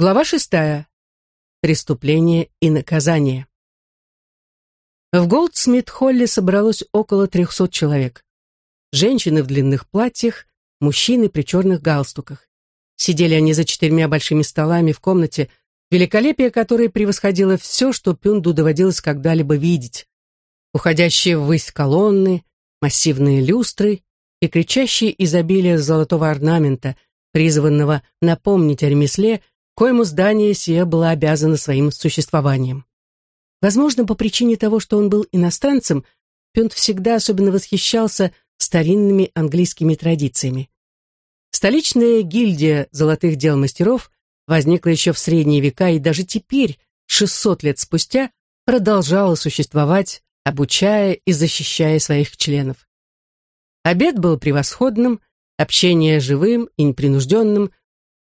Глава шестая. Преступление и наказание. В Голдсмит-холле собралось около трехсот человек. Женщины в длинных платьях, мужчины при черных галстуках. Сидели они за четырьмя большими столами в комнате, великолепие которой превосходило все, что Пюнду доводилось когда-либо видеть. Уходящие ввысь колонны, массивные люстры и кричащие изобилие золотого орнамента, призванного напомнить о ремесле, коему здание сие было обязано своим существованием. Возможно, по причине того, что он был иностранцем, Пюнт всегда особенно восхищался старинными английскими традициями. Столичная гильдия золотых дел мастеров возникла еще в средние века и даже теперь, 600 лет спустя, продолжала существовать, обучая и защищая своих членов. Обед был превосходным, общение живым и непринужденным,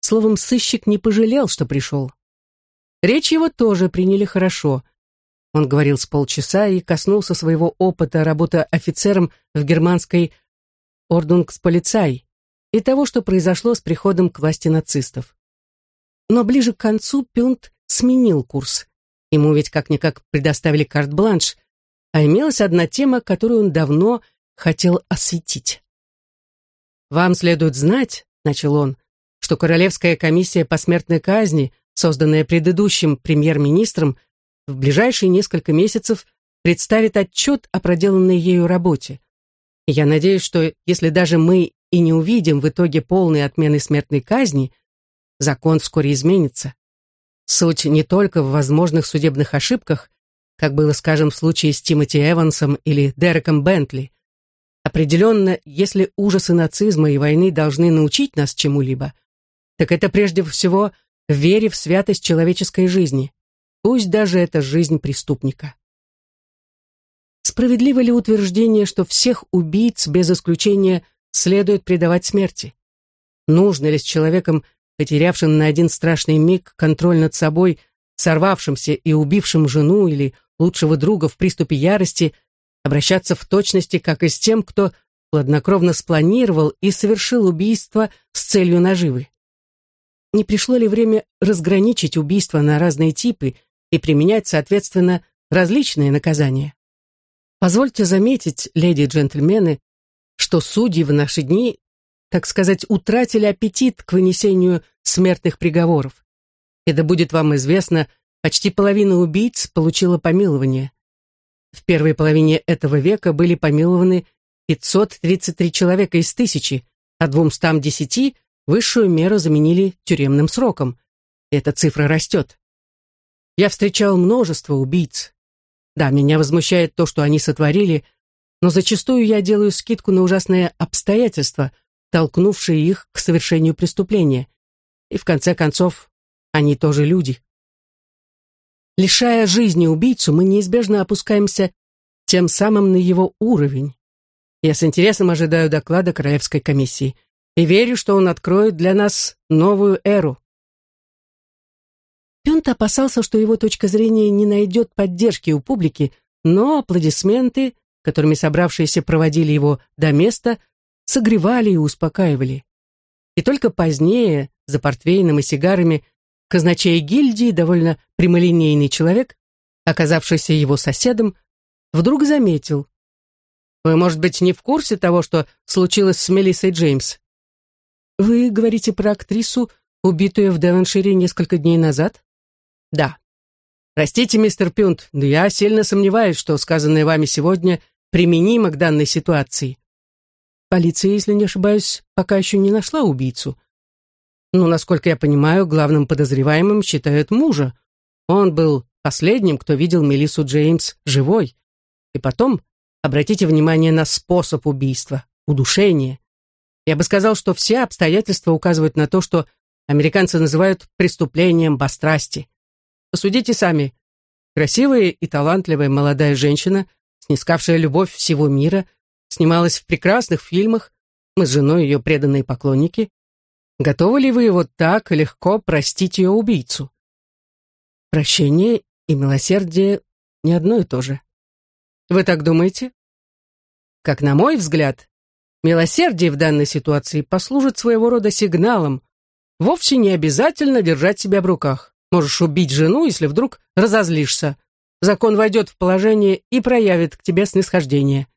Словом, сыщик не пожалел, что пришел. Речь его тоже приняли хорошо. Он говорил с полчаса и коснулся своего опыта работы офицером в германской Ордунгсполицай и того, что произошло с приходом к власти нацистов. Но ближе к концу Пюнт сменил курс. Ему ведь как-никак предоставили карт-бланш, а имелась одна тема, которую он давно хотел осветить. «Вам следует знать», — начал он, что Королевская комиссия по смертной казни, созданная предыдущим премьер-министром, в ближайшие несколько месяцев представит отчет о проделанной ею работе. И я надеюсь, что если даже мы и не увидим в итоге полной отмены смертной казни, закон вскоре изменится. Суть не только в возможных судебных ошибках, как было, скажем, в случае с Тимоти Эвансом или Дереком Бентли. Определенно, если ужасы нацизма и войны должны научить нас чему-либо – так это прежде всего вере в святость человеческой жизни, пусть даже это жизнь преступника. Справедливо ли утверждение, что всех убийц без исключения следует предавать смерти? Нужно ли с человеком, потерявшим на один страшный миг контроль над собой, сорвавшимся и убившим жену или лучшего друга в приступе ярости, обращаться в точности, как и с тем, кто хладнокровно спланировал и совершил убийство с целью наживы? Не пришло ли время разграничить убийства на разные типы и применять, соответственно, различные наказания? Позвольте заметить, леди и джентльмены, что судьи в наши дни, так сказать, утратили аппетит к вынесению смертных приговоров. И да будет вам известно, почти половина убийц получила помилование. В первой половине этого века были помилованы 533 человека из тысячи, а 210 Высшую меру заменили тюремным сроком. Эта цифра растет. Я встречал множество убийц. Да, меня возмущает то, что они сотворили, но зачастую я делаю скидку на ужасные обстоятельства, толкнувшие их к совершению преступления. И в конце концов, они тоже люди. Лишая жизни убийцу, мы неизбежно опускаемся тем самым на его уровень. Я с интересом ожидаю доклада Королевской комиссии и верю, что он откроет для нас новую эру. Пюнт опасался, что его точка зрения не найдет поддержки у публики, но аплодисменты, которыми собравшиеся проводили его до места, согревали и успокаивали. И только позднее, за портвейном и сигарами, казначей гильдии, довольно прямолинейный человек, оказавшийся его соседом, вдруг заметил. «Вы, может быть, не в курсе того, что случилось с Мелиссой Джеймс?» Вы говорите про актрису, убитую в Девоншире несколько дней назад? Да. Простите, мистер Пюнт, но я сильно сомневаюсь, что сказанное вами сегодня применимо к данной ситуации. Полиция, если не ошибаюсь, пока еще не нашла убийцу. Но, насколько я понимаю, главным подозреваемым считают мужа. Он был последним, кто видел Мелиссу Джеймс живой. И потом, обратите внимание на способ убийства, удушение. Я бы сказал, что все обстоятельства указывают на то, что американцы называют преступлением бастрасти. Посудите сами. Красивая и талантливая молодая женщина, снискавшая любовь всего мира, снималась в прекрасных фильмах, мы с женой ее преданные поклонники. Готовы ли вы вот так легко простить ее убийцу? Прощение и милосердие не одно и то же. Вы так думаете? Как на мой взгляд, Милосердие в данной ситуации послужит своего рода сигналом. вовсе не обязательно держать себя в руках. Можешь убить жену, если вдруг разозлишься. Закон войдет в положение и проявит к тебе снисхождение.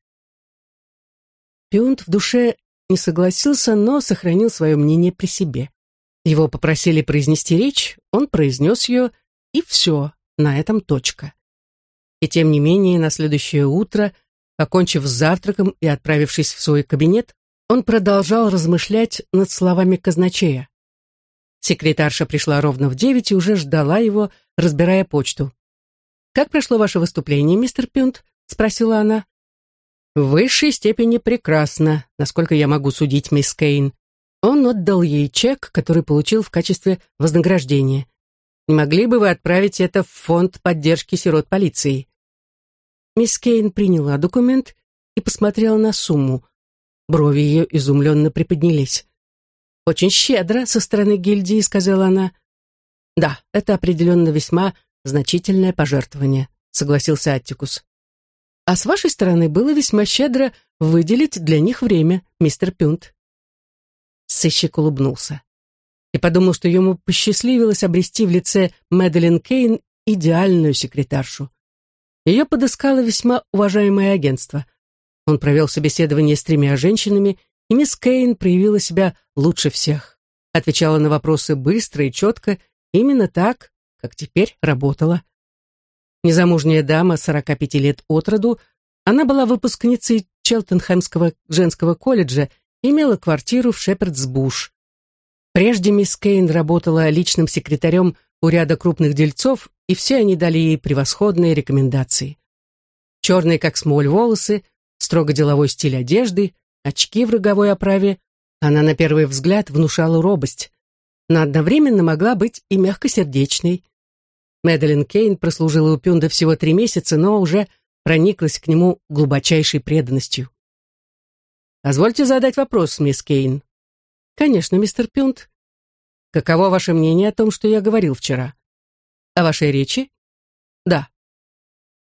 Пиунт в душе не согласился, но сохранил свое мнение при себе. Его попросили произнести речь, он произнес ее, и все, на этом точка. И тем не менее, на следующее утро, окончив с завтраком и отправившись в свой кабинет, он продолжал размышлять над словами казначея. Секретарша пришла ровно в девять и уже ждала его, разбирая почту. «Как прошло ваше выступление, мистер Пюнт?» — спросила она. «В высшей степени прекрасно, насколько я могу судить, мисс Кейн. Он отдал ей чек, который получил в качестве вознаграждения. Не могли бы вы отправить это в фонд поддержки сирот полиции?» Мисс Кейн приняла документ и посмотрела на сумму. Брови ее изумленно приподнялись. «Очень щедро со стороны гильдии», — сказала она. «Да, это определенно весьма значительное пожертвование», — согласился Аттикус. «А с вашей стороны было весьма щедро выделить для них время, мистер Пюнт». Сыщик улыбнулся и подумал, что ему посчастливилось обрести в лице Мэдалин Кейн идеальную секретаршу. Ее подыскало весьма уважаемое агентство. Он провел собеседование с тремя женщинами, и мисс Кейн проявила себя лучше всех. Отвечала на вопросы быстро и четко, именно так, как теперь работала. Незамужняя дама, 45 лет от роду, она была выпускницей Челтенхэмского женского колледжа и имела квартиру в Шепердсбуш. Прежде мисс Кейн работала личным секретарем у ряда крупных дельцов, и все они дали ей превосходные рекомендации. Черные, как смоль, волосы, строго деловой стиль одежды, очки в роговой оправе. Она на первый взгляд внушала робость, но одновременно могла быть и мягкосердечной. Мэдалин Кейн прослужила у Пюнда всего три месяца, но уже прониклась к нему глубочайшей преданностью. «Позвольте задать вопрос, мисс Кейн», «Конечно, мистер Пюнт. Каково ваше мнение о том, что я говорил вчера? О вашей речи? Да.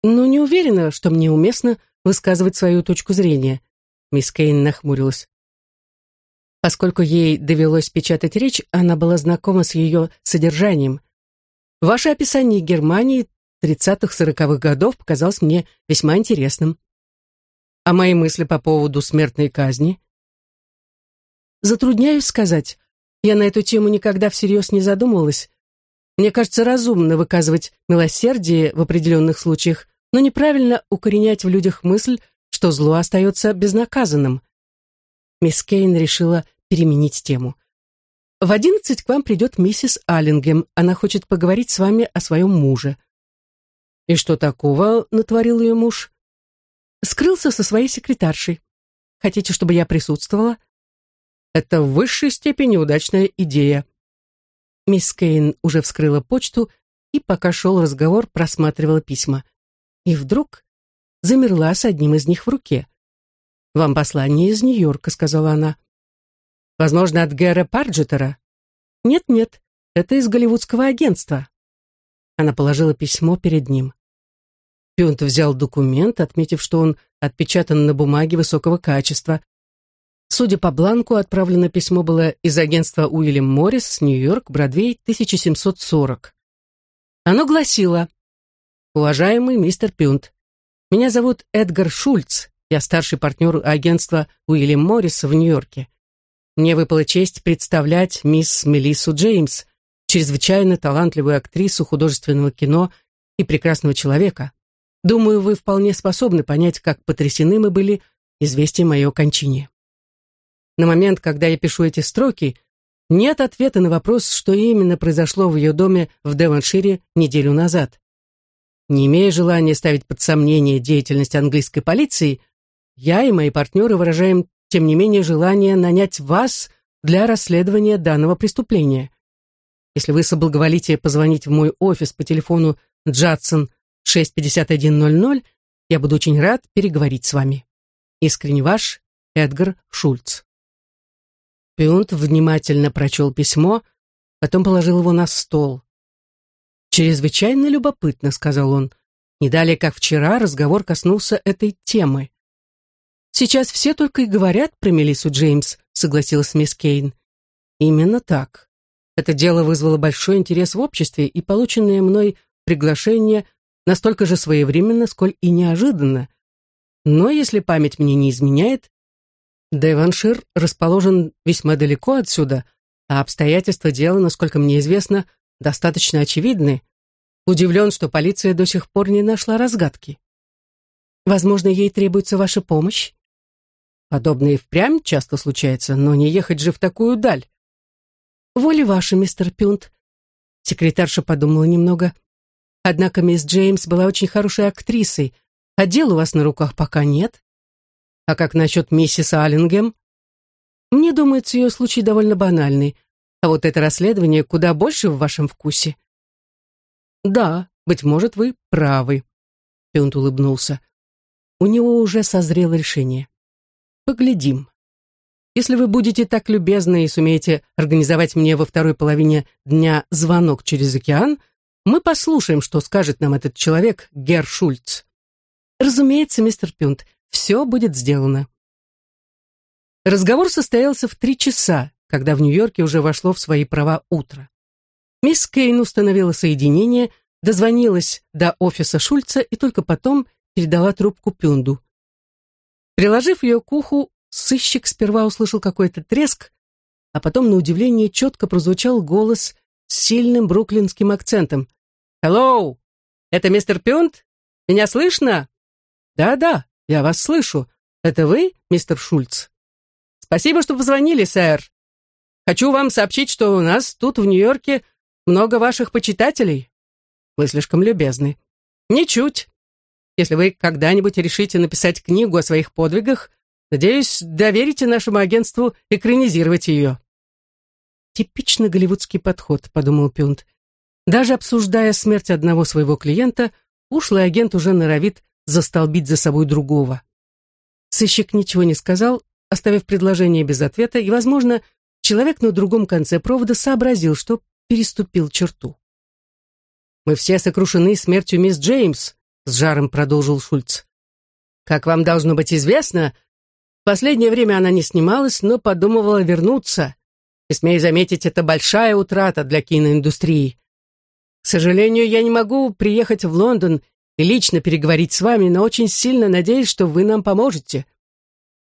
Но не уверена, что мне уместно высказывать свою точку зрения. Мисс Кейн нахмурилась. Поскольку ей довелось печатать речь, она была знакома с ее содержанием. Ваше описание Германии 30-40-х годов показалось мне весьма интересным. А мои мысли по поводу смертной казни? Затрудняюсь сказать. Я на эту тему никогда всерьез не задумывалась. Мне кажется разумно выказывать милосердие в определенных случаях, но неправильно укоренять в людях мысль, что зло остается безнаказанным. Мисс Кейн решила переменить тему. «В одиннадцать к вам придет миссис Аллингем. Она хочет поговорить с вами о своем муже». «И что такого?» — натворил ее муж. «Скрылся со своей секретаршей. Хотите, чтобы я присутствовала?» Это в высшей степени удачная идея. Мисс Кейн уже вскрыла почту и, пока шел разговор, просматривала письма. И вдруг замерла с одним из них в руке. «Вам послание из Нью-Йорка», — сказала она. «Возможно, от Гэра Парджетера?» «Нет-нет, это из голливудского агентства». Она положила письмо перед ним. Пюнт взял документ, отметив, что он отпечатан на бумаге высокого качества, Судя по бланку, отправлено письмо было из агентства Уильям Моррис, Нью-Йорк, Бродвей, 1740. Оно гласило «Уважаемый мистер Пюнт, меня зовут Эдгар Шульц, я старший партнер агентства Уильям Моррис в Нью-Йорке. Мне выпала честь представлять мисс Мелиссу Джеймс, чрезвычайно талантливую актрису художественного кино и прекрасного человека. Думаю, вы вполне способны понять, как потрясены мы были известием о ее кончине. На момент, когда я пишу эти строки, нет ответа на вопрос, что именно произошло в ее доме в Девоншире неделю назад. Не имея желания ставить под сомнение деятельность английской полиции, я и мои партнеры выражаем, тем не менее, желание нанять вас для расследования данного преступления. Если вы соблаговолите позвонить в мой офис по телефону Джадсон 65100, я буду очень рад переговорить с вами. Искренне ваш Эдгар Шульц. Пиунт внимательно прочел письмо, потом положил его на стол. «Чрезвычайно любопытно», — сказал он. «Не далее, как вчера, разговор коснулся этой темы». «Сейчас все только и говорят про Мелиссу Джеймс», — согласилась мисс Кейн. «Именно так. Это дело вызвало большой интерес в обществе, и полученное мной приглашение настолько же своевременно, сколь и неожиданно. Но, если память мне не изменяет, Деваншир расположен весьма далеко отсюда, а обстоятельства дела, насколько мне известно, достаточно очевидны. Удивлен, что полиция до сих пор не нашла разгадки. Возможно, ей требуется ваша помощь? Подобное и впрямь часто случается, но не ехать же в такую даль. Воля ваша, мистер Пюнт. Секретарша подумала немного. Однако мисс Джеймс была очень хорошей актрисой, а дел у вас на руках пока нет. А как насчет миссис Аллингем? Мне думается, ее случай довольно банальный, а вот это расследование куда больше в вашем вкусе. Да, быть может, вы правы. Пюнт улыбнулся. У него уже созрело решение. Поглядим. Если вы будете так любезны и сумеете организовать мне во второй половине дня звонок через океан, мы послушаем, что скажет нам этот человек, Герр Шульц. Разумеется, мистер Пюнт, все будет сделано. Разговор состоялся в три часа, когда в Нью-Йорке уже вошло в свои права утро. Мисс Кейн установила соединение, дозвонилась до офиса Шульца и только потом передала трубку Пюнду. Приложив ее к уху, Сыщик сперва услышал какой-то треск, а потом, на удивление, четко прозвучал голос с сильным бруклинским акцентом. «Hello! Это мистер Пюнт? Меня слышно?» «Да-да, я вас слышу. Это вы, мистер Шульц?» «Спасибо, что позвонили, сэр. Хочу вам сообщить, что у нас тут, в Нью-Йорке, много ваших почитателей. Вы слишком любезны. Ничуть. Если вы когда-нибудь решите написать книгу о своих подвигах, Надеюсь, доверите нашему агентству экранизировать ее». «Типично голливудский подход», — подумал Пюнт. Даже обсуждая смерть одного своего клиента, ушлый агент уже норовит застолбить за собой другого. Сыщик ничего не сказал, оставив предложение без ответа, и, возможно, человек на другом конце провода сообразил, что переступил черту. «Мы все сокрушены смертью мисс Джеймс», — с жаром продолжил Шульц. «Как вам должно быть известно, последнее время она не снималась, но подумывала вернуться. И, смею заметить, это большая утрата для киноиндустрии. К сожалению, я не могу приехать в Лондон и лично переговорить с вами, но очень сильно надеюсь, что вы нам поможете.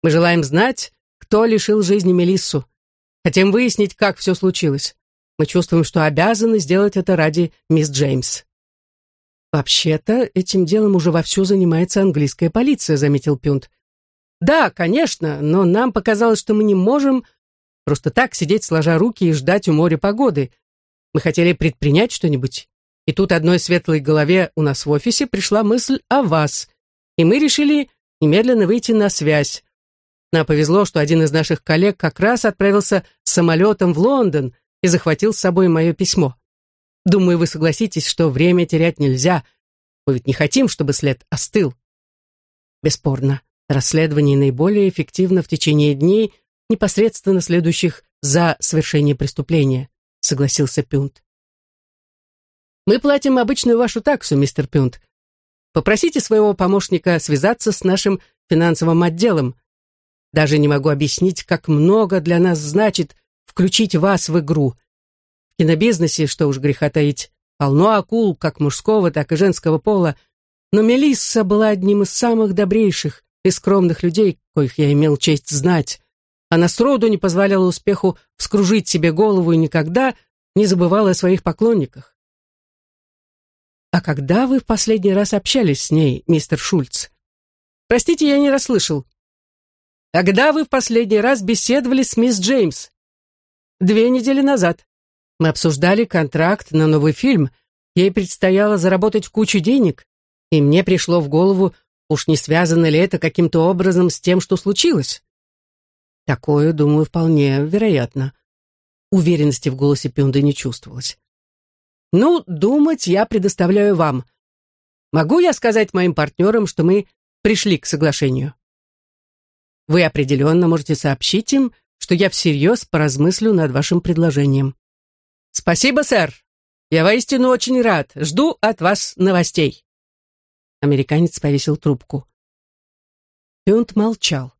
Мы желаем знать, кто лишил жизни Мелиссу. Хотим выяснить, как все случилось. Мы чувствуем, что обязаны сделать это ради мисс Джеймс. «Вообще-то, этим делом уже вовсю занимается английская полиция», — заметил Пюнт. Да, конечно, но нам показалось, что мы не можем просто так сидеть сложа руки и ждать у моря погоды. Мы хотели предпринять что-нибудь. И тут одной светлой голове у нас в офисе пришла мысль о вас. И мы решили немедленно выйти на связь. Нам повезло, что один из наших коллег как раз отправился самолетом в Лондон и захватил с собой мое письмо. Думаю, вы согласитесь, что время терять нельзя. Мы ведь не хотим, чтобы след остыл. Бесспорно. Расследование наиболее эффективно в течение дней, непосредственно следующих за совершение преступления, согласился Пюнт. Мы платим обычную вашу таксу, мистер Пюнт. Попросите своего помощника связаться с нашим финансовым отделом. Даже не могу объяснить, как много для нас значит включить вас в игру. В кинобизнесе, что уж греха таить, полно акул, как мужского, так и женского пола, но Мелисса была одним из самых добрейших, и скромных людей, коих я имел честь знать. Она сроду не позволяла успеху вскружить себе голову и никогда не забывала о своих поклонниках. «А когда вы в последний раз общались с ней, мистер Шульц?» «Простите, я не расслышал». «Когда вы в последний раз беседовали с мисс Джеймс?» «Две недели назад. Мы обсуждали контракт на новый фильм. Ей предстояло заработать кучу денег, и мне пришло в голову, Уж не связано ли это каким-то образом с тем, что случилось? Такое, думаю, вполне вероятно. Уверенности в голосе Пюнда не чувствовалось. Ну, думать я предоставляю вам. Могу я сказать моим партнерам, что мы пришли к соглашению? Вы определенно можете сообщить им, что я всерьез поразмыслю над вашим предложением. Спасибо, сэр. Я воистину очень рад. Жду от вас новостей. Американец повесил трубку. Пюнт молчал.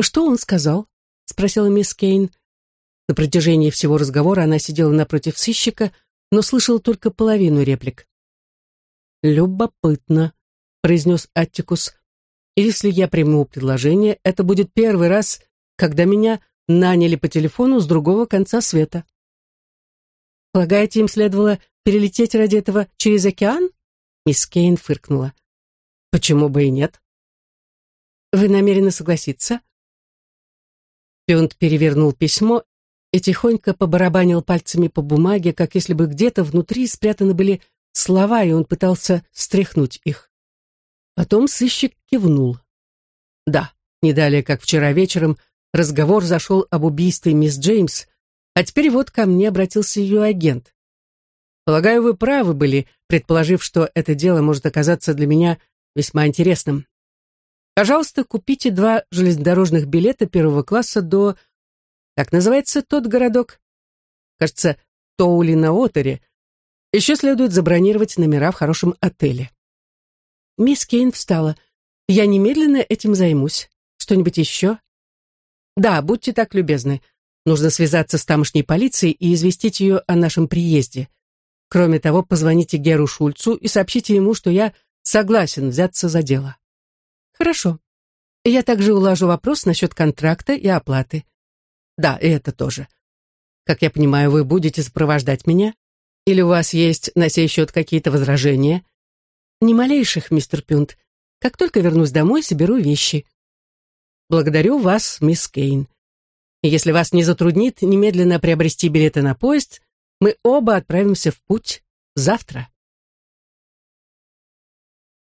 «Что он сказал?» — спросила мисс Кейн. На протяжении всего разговора она сидела напротив сыщика, но слышала только половину реплик. «Любопытно», — произнес Аттикус. «Если я приму предложение, это будет первый раз, когда меня наняли по телефону с другого конца света». «Полагаете, им следовало перелететь ради этого через океан?» Мисс Кейн фыркнула. «Почему бы и нет?» «Вы намерены согласиться?» Пионт перевернул письмо и тихонько побарабанил пальцами по бумаге, как если бы где-то внутри спрятаны были слова, и он пытался стряхнуть их. Потом сыщик кивнул. Да, не далее, как вчера вечером, разговор зашел об убийстве мисс Джеймс, а теперь вот ко мне обратился ее агент. Полагаю, вы правы были, предположив, что это дело может оказаться для меня весьма интересным. Пожалуйста, купите два железнодорожных билета первого класса до как называется тот городок? Кажется, Тоули на Отере. Еще следует забронировать номера в хорошем отеле. Мисс Кейн встала. Я немедленно этим займусь. Что-нибудь еще? Да, будьте так любезны. Нужно связаться с тамошней полицией и известить ее о нашем приезде. Кроме того, позвоните Геру Шульцу и сообщите ему, что я согласен взяться за дело. Хорошо. Я также улажу вопрос насчет контракта и оплаты. Да, и это тоже. Как я понимаю, вы будете сопровождать меня? Или у вас есть на сей счет какие-то возражения? Ни малейших, мистер Пюнт. Как только вернусь домой, соберу вещи. Благодарю вас, мисс Кейн. Если вас не затруднит немедленно приобрести билеты на поезд, мы оба отправимся в путь завтра.